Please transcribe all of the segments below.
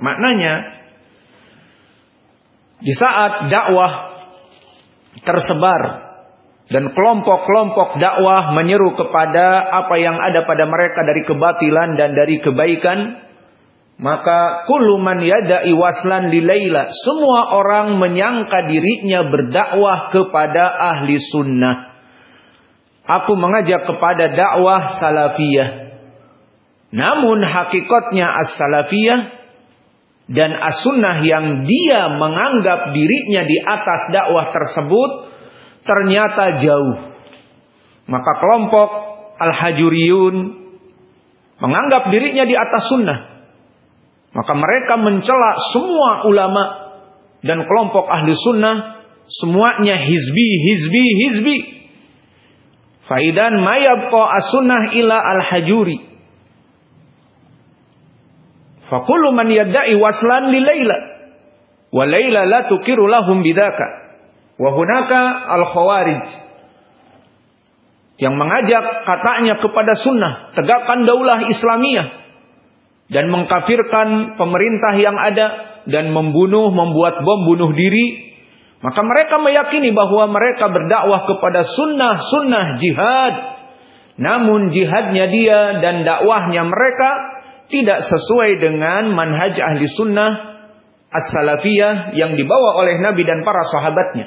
Maknanya di saat dakwah tersebar dan kelompok-kelompok dakwah menyeru kepada apa yang ada pada mereka dari kebatilan dan dari kebaikan, maka kullu man yada'i waslan li Laila, semua orang menyangka dirinya berdakwah kepada ahli sunnah. Aku mengajak kepada dakwah salafiyah. Namun hakikatnya as-salafiyah dan as-sunnah yang dia menganggap dirinya di atas dakwah tersebut ternyata jauh. Maka kelompok al-hajuriyun menganggap dirinya di atas sunnah. Maka mereka mencela semua ulama dan kelompok ahli sunnah semuanya hizbi, hizbi, hizbi. Faidan mayabqa as-sunnah ila al-hajuri. Fakullu man yadda'i waslan li Laila. Wa Laila la tukiru lahum bidaka. Wa hunaka al-khawarij. Yang mengajak katanya kepada sunnah. Tegakkan daulah Islamiyah. Dan mengkafirkan pemerintah yang ada. Dan membunuh, membuat bom bunuh diri maka mereka meyakini bahwa mereka berdakwah kepada sunnah-sunnah jihad. Namun jihadnya dia dan dakwahnya mereka tidak sesuai dengan manhaj ahli sunnah as-salafiyah yang dibawa oleh Nabi dan para sahabatnya.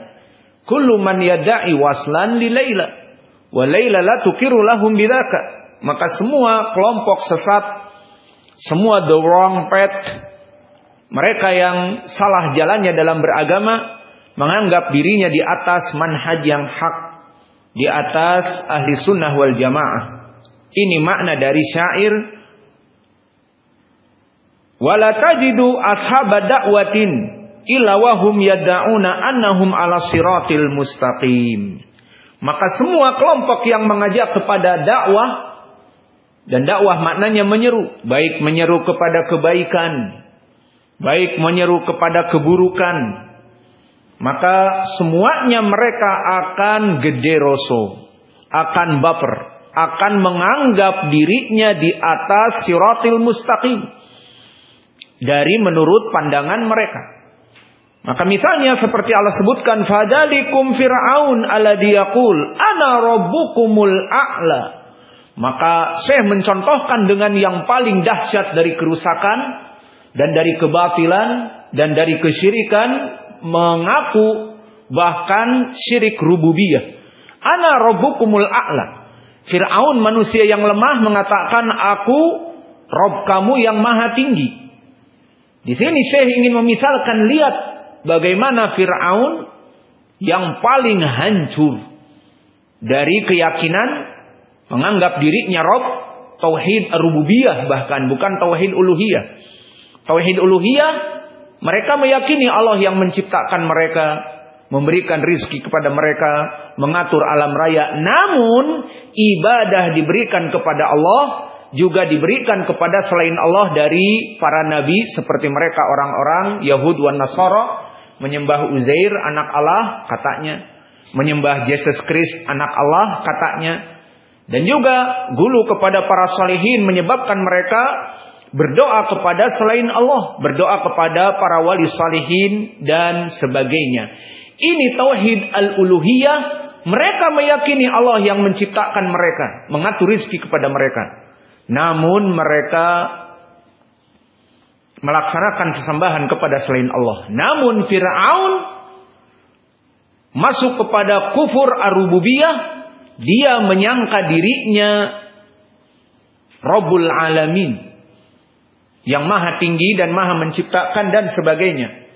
Kullu man yada'i waslan li Laila wa Laila la tukiru lahum bidaka. Maka semua kelompok sesat, semua the wrong path, mereka yang salah jalannya dalam beragama menganggap dirinya di atas manhaj yang hak, di atas ahli sunnah wal jamaah. Ini makna dari syair wala tajidu ashaba da'watin illa wahum annahum ala siratil mustaqim. Maka semua kelompok yang mengajak kepada dakwah dan dakwah maknanya menyeru, baik menyeru kepada kebaikan, baik menyeru kepada keburukan, maka semuanya mereka akan gede roso, akan baper, akan menganggap dirinya di atas siratil mustaqim dari menurut pandangan mereka. Maka misalnya seperti Allah sebutkan fadalikum fir'aun ala diyaqul ana rabbukumul a'la. Maka saya mencontohkan dengan yang paling dahsyat dari kerusakan dan dari kebatilan dan dari kesyirikan mengaku bahkan syirik rububiyah. Ana rabbukumul a'la. Fir'aun manusia yang lemah mengatakan aku Rob kamu yang maha tinggi. Di sini saya ingin memisalkan lihat bagaimana Fir'aun yang paling hancur dari keyakinan menganggap dirinya Rob tauhid rububiyah bahkan bukan tauhid uluhiyah. Tauhid uluhiyah mereka meyakini Allah yang menciptakan mereka, memberikan rizki kepada mereka, mengatur alam raya. Namun ibadah diberikan kepada Allah juga diberikan kepada selain Allah dari para nabi seperti mereka orang-orang Yahud wan Nasara menyembah Uzair anak Allah katanya, menyembah Yesus Kristus anak Allah katanya. Dan juga gulu kepada para salihin menyebabkan mereka berdoa kepada selain Allah, berdoa kepada para wali salihin dan sebagainya. Ini tauhid al-uluhiyah, mereka meyakini Allah yang menciptakan mereka, mengatur rezeki kepada mereka. Namun mereka melaksanakan sesembahan kepada selain Allah. Namun Firaun masuk kepada kufur ar-rububiyah, dia menyangka dirinya Rabbul Alamin, yang maha tinggi dan maha menciptakan dan sebagainya.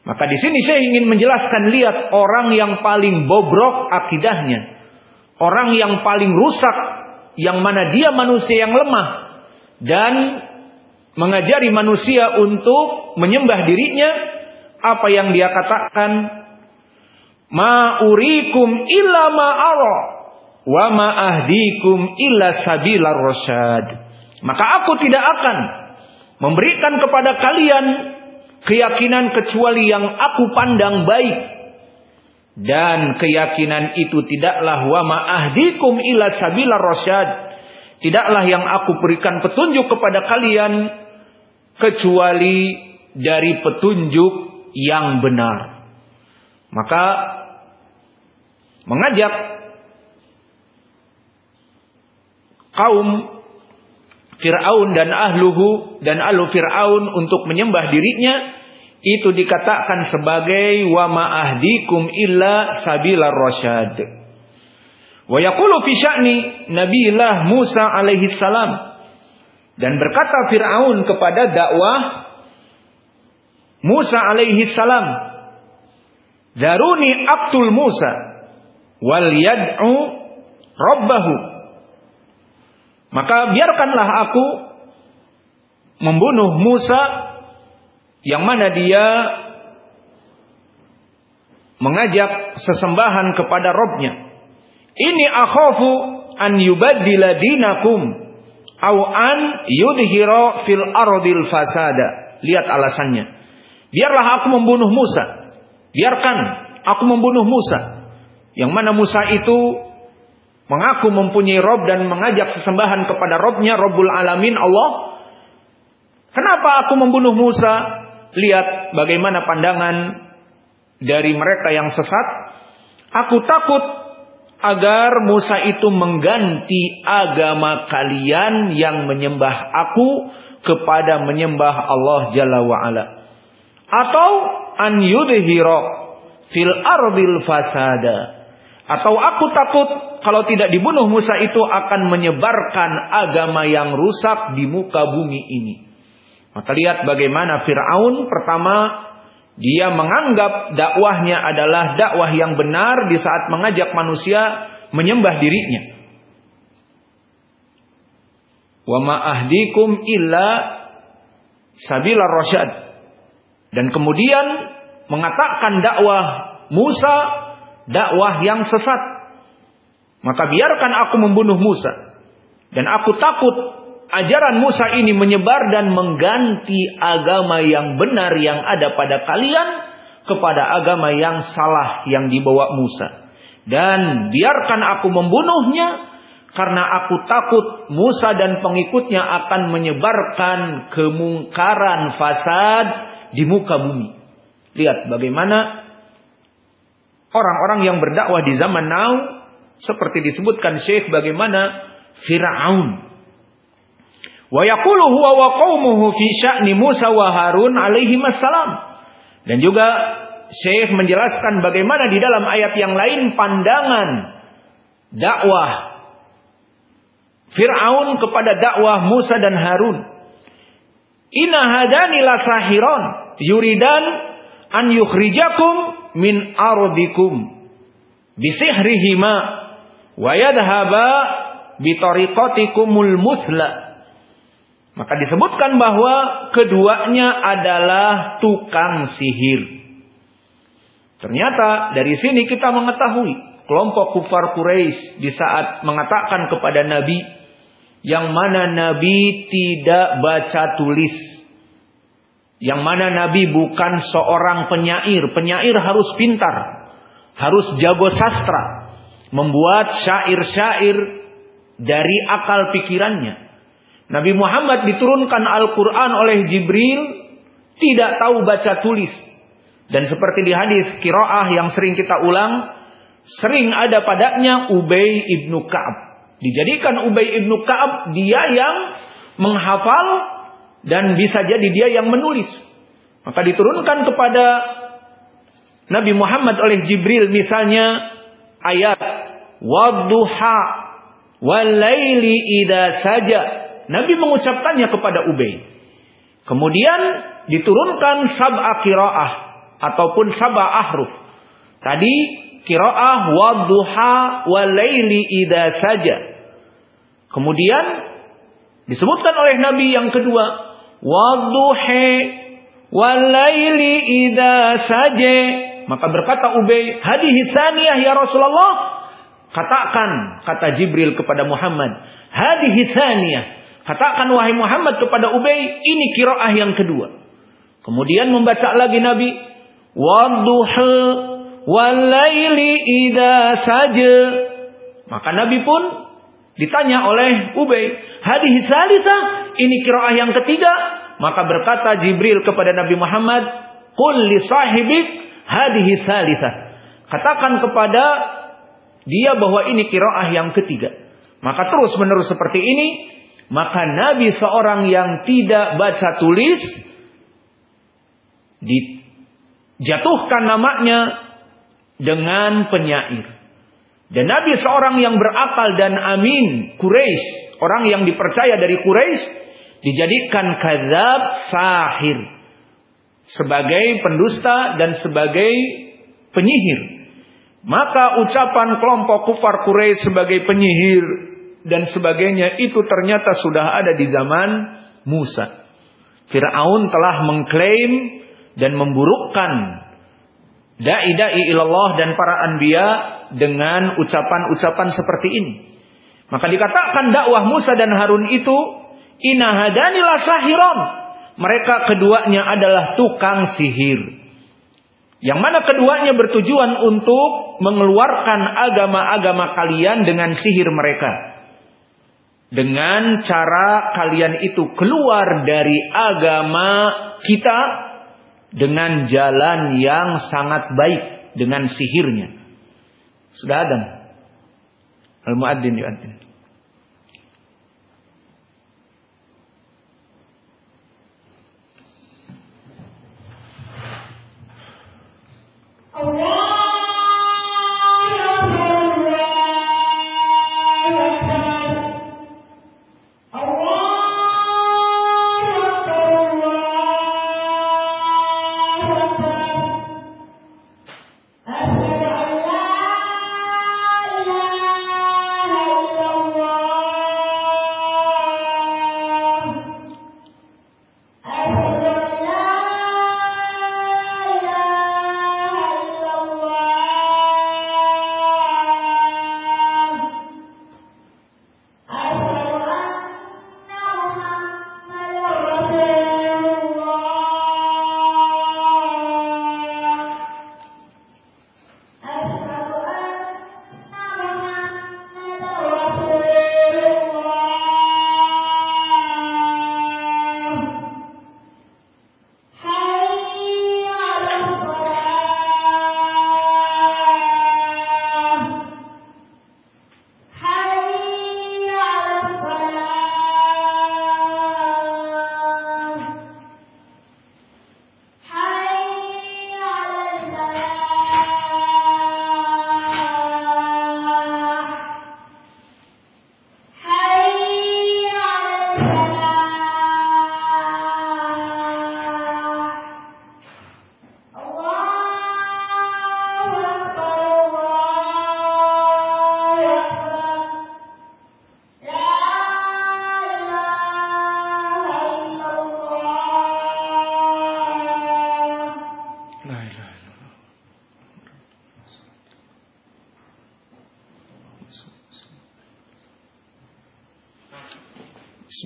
Maka di sini saya ingin menjelaskan lihat orang yang paling bobrok akidahnya. Orang yang paling rusak yang mana dia manusia yang lemah dan mengajari manusia untuk menyembah dirinya apa yang dia katakan? Ma urikum illa ma ara wa ma ahdikum illa sabilar rasyad. Maka aku tidak akan memberikan kepada kalian keyakinan kecuali yang aku pandang baik dan keyakinan itu tidaklah wa ma'ahdikum ila sabila rasyad tidaklah yang aku berikan petunjuk kepada kalian kecuali dari petunjuk yang benar. Maka mengajak kaum Fir'aun dan ahluhu dan ahlu Fir'aun untuk menyembah dirinya itu dikatakan sebagai wa ma'ahdikum illa sabila rasyad. Wa yaqulu fi sya'ni Nabiullah Musa alaihi salam dan berkata Firaun kepada dakwah Musa alaihi salam Daruni Abdul Musa wal yad'u rabbahu maka biarkanlah aku membunuh Musa yang mana dia mengajak sesembahan kepada Robnya. Ini akhafu an yubaddila dinakum au an yudhira fil ardil fasada. Lihat alasannya. Biarlah aku membunuh Musa. Biarkan aku membunuh Musa. Yang mana Musa itu mengaku mempunyai Rob dan mengajak sesembahan kepada Robnya, Robul Alamin Allah. Kenapa aku membunuh Musa? Lihat bagaimana pandangan dari mereka yang sesat. Aku takut agar Musa itu mengganti agama kalian yang menyembah aku kepada menyembah Allah Jalla wa'ala. Atau an yudhira fil ardil fasada atau aku takut kalau tidak dibunuh Musa itu akan menyebarkan agama yang rusak di muka bumi ini. Maka lihat bagaimana Fir'aun pertama dia menganggap dakwahnya adalah dakwah yang benar di saat mengajak manusia menyembah dirinya. Wa ma'ahdikum illa sabila rasyad. Dan kemudian mengatakan dakwah Musa dakwah yang sesat. Maka biarkan aku membunuh Musa. Dan aku takut ajaran Musa ini menyebar dan mengganti agama yang benar yang ada pada kalian kepada agama yang salah yang dibawa Musa. Dan biarkan aku membunuhnya karena aku takut Musa dan pengikutnya akan menyebarkan kemungkaran fasad di muka bumi. Lihat bagaimana orang-orang yang berdakwah di zaman now seperti disebutkan Syekh bagaimana Firaun. Wa yaqulu huwa wa qaumuhu fi sya'ni Musa wa Harun alaihi wassalam. Dan juga Syekh menjelaskan bagaimana di dalam ayat yang lain pandangan dakwah Fir'aun kepada dakwah Musa dan Harun. Inna hadani la sahiron yuridan an yukhrijakum min ardikum bisihrihima wa yadhhaba bitariqatikumul musla maka disebutkan bahwa keduanya adalah tukang sihir ternyata dari sini kita mengetahui kelompok kufar Quraisy di saat mengatakan kepada nabi yang mana nabi tidak baca tulis yang mana Nabi bukan seorang penyair. Penyair harus pintar. Harus jago sastra. Membuat syair-syair dari akal pikirannya. Nabi Muhammad diturunkan Al-Quran oleh Jibril. Tidak tahu baca tulis. Dan seperti di hadis kiroah yang sering kita ulang. Sering ada padanya Ubay ibnu Ka'ab. Dijadikan Ubay ibnu Ka'ab dia yang menghafal dan bisa jadi dia yang menulis. Maka diturunkan kepada Nabi Muhammad oleh Jibril misalnya ayat wadduha walaili idza saja. Nabi mengucapkannya kepada Ubay. Kemudian diturunkan sab'a qiraah ataupun sab'a ahruf. Tadi qiraah wadduha walaili idza saja. Kemudian disebutkan oleh Nabi yang kedua wadduhi walaili idza saje maka berkata Ubay hadis tsaniyah ya Rasulullah katakan kata Jibril kepada Muhammad hadis tsaniyah katakan wahai Muhammad kepada Ubay ini kiroah yang kedua kemudian membaca lagi Nabi wadduhi walaili idza saje maka Nabi pun ditanya oleh Ubay hadis salisa ini kiroah yang ketiga maka berkata Jibril kepada Nabi Muhammad, "Qul li sahibik hadhihi salitsah." Katakan kepada dia bahwa ini kiraah yang ketiga. Maka terus menerus seperti ini, maka Nabi seorang yang tidak baca tulis dijatuhkan namanya dengan penyair. Dan Nabi seorang yang berakal dan amin, Quraisy, orang yang dipercaya dari Quraisy, dijadikan kadzab sahir sebagai pendusta dan sebagai penyihir. Maka ucapan kelompok kufar Quraisy sebagai penyihir dan sebagainya itu ternyata sudah ada di zaman Musa. Firaun telah mengklaim dan memburukkan dai-dai ilallah dan para anbiya dengan ucapan-ucapan seperti ini. Maka dikatakan dakwah Musa dan Harun itu inahadanilah sahiron. Mereka keduanya adalah tukang sihir. Yang mana keduanya bertujuan untuk mengeluarkan agama-agama kalian dengan sihir mereka. Dengan cara kalian itu keluar dari agama kita dengan jalan yang sangat baik dengan sihirnya. Sudah ada. Al-muadzin yuadzin.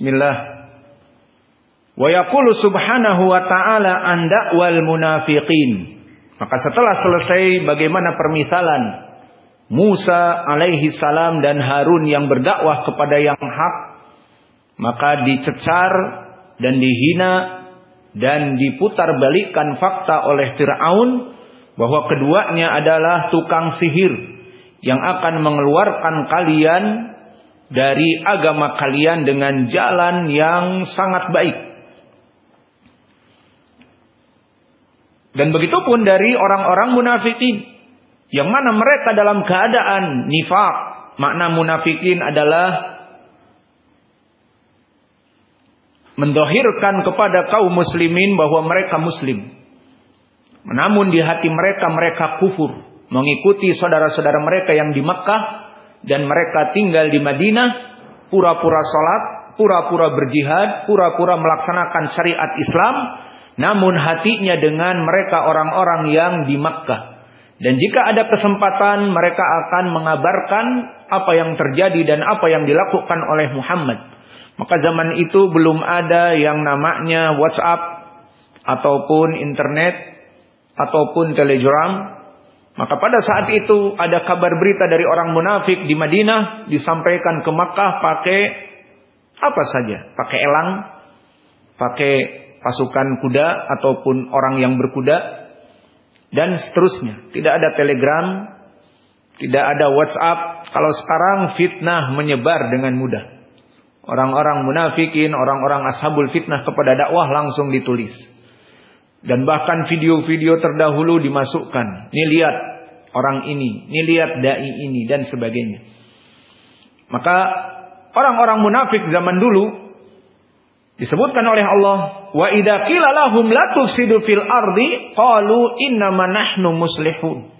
Bismillah. Wa yaqulu subhanahu wa ta'ala an wal munafiqin. Maka setelah selesai bagaimana permisalan Musa alaihi salam dan Harun yang berdakwah kepada yang hak, maka dicecar dan dihina dan diputar balikan fakta oleh Fir'aun bahwa keduanya adalah tukang sihir yang akan mengeluarkan kalian dari agama kalian dengan jalan yang sangat baik. Dan begitu pun dari orang-orang munafikin yang mana mereka dalam keadaan nifak. Makna munafikin adalah mendohirkan kepada kaum muslimin bahwa mereka muslim. Namun di hati mereka mereka kufur. Mengikuti saudara-saudara mereka yang di Mekah dan mereka tinggal di Madinah, pura-pura salat, pura-pura berjihad, pura-pura melaksanakan syariat Islam, namun hatinya dengan mereka orang-orang yang di Makkah. Dan jika ada kesempatan mereka akan mengabarkan apa yang terjadi dan apa yang dilakukan oleh Muhammad. Maka zaman itu belum ada yang namanya WhatsApp ataupun internet ataupun telegram maka pada saat itu ada kabar berita dari orang munafik di Madinah disampaikan ke Makkah pakai apa saja, pakai elang, pakai pasukan kuda ataupun orang yang berkuda dan seterusnya. Tidak ada telegram, tidak ada WhatsApp. Kalau sekarang fitnah menyebar dengan mudah. Orang-orang munafikin, orang-orang ashabul fitnah kepada dakwah langsung ditulis. Dan bahkan video-video terdahulu dimasukkan. Ini lihat orang ini, ini lihat dai ini dan sebagainya. Maka orang-orang munafik zaman dulu Disebutkan oleh Allah, wa idza qila lahum fil ardi qalu innama nahnu muslihun.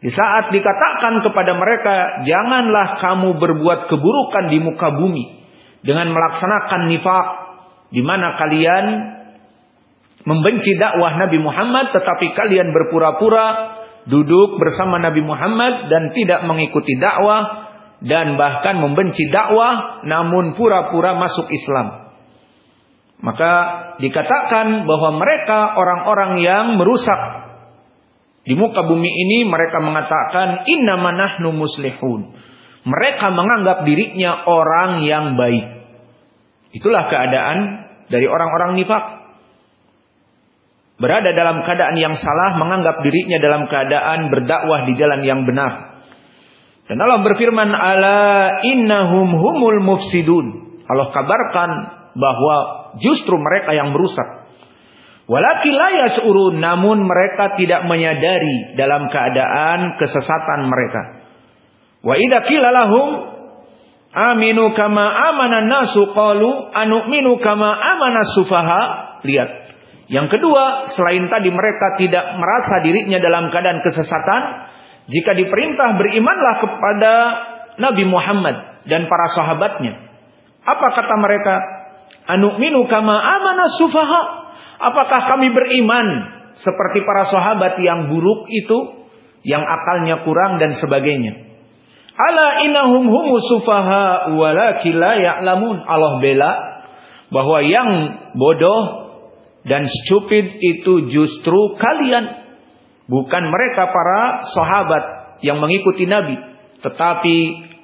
Di saat dikatakan kepada mereka, janganlah kamu berbuat keburukan di muka bumi dengan melaksanakan nifak di mana kalian membenci dakwah Nabi Muhammad tetapi kalian berpura-pura duduk bersama Nabi Muhammad dan tidak mengikuti dakwah dan bahkan membenci dakwah namun pura-pura masuk Islam. Maka dikatakan bahwa mereka orang-orang yang merusak di muka bumi ini mereka mengatakan inna manahnu muslihun. Mereka menganggap dirinya orang yang baik. Itulah keadaan dari orang-orang nifak. Berada dalam keadaan yang salah, menganggap dirinya dalam keadaan berdakwah di jalan yang benar. Dan Allah berfirman, "Ala innahum humul mufsidun." Allah kabarkan bahwa justru mereka yang merusak. Walaki urun namun mereka tidak menyadari dalam keadaan kesesatan mereka. Wa idza qila lahum aminu kama amana nasu qalu anu'minu kama amana sufaha. Lihat. Yang kedua, selain tadi mereka tidak merasa dirinya dalam keadaan kesesatan, jika diperintah berimanlah kepada Nabi Muhammad dan para sahabatnya. Apa kata mereka? Anu'minu kama amana sufaha. Apakah kami beriman seperti para sahabat yang buruk itu, yang akalnya kurang dan sebagainya. Ala inahum humu sufaha ya'lamun. Allah bela bahwa yang bodoh dan stupid itu justru kalian. Bukan mereka para sahabat yang mengikuti Nabi. Tetapi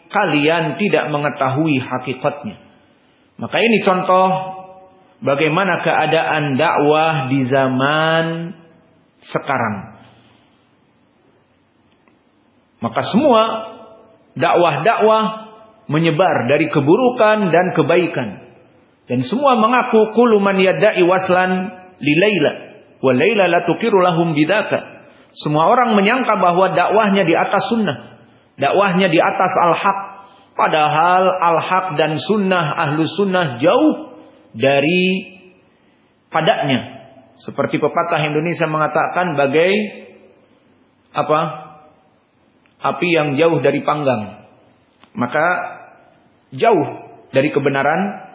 kalian tidak mengetahui hakikatnya. Maka ini contoh bagaimana keadaan dakwah di zaman sekarang. Maka semua dakwah-dakwah menyebar dari keburukan dan kebaikan. Dan semua mengaku kullu man yadda'i waslan li Laila wa Laila la tuqiru lahum bidaka. Semua orang menyangka bahwa dakwahnya di atas sunnah, dakwahnya di atas al-haq, Padahal al-haq dan sunnah ahlu sunnah jauh dari padanya. Seperti pepatah Indonesia mengatakan bagai apa? Api yang jauh dari panggang. Maka jauh dari kebenaran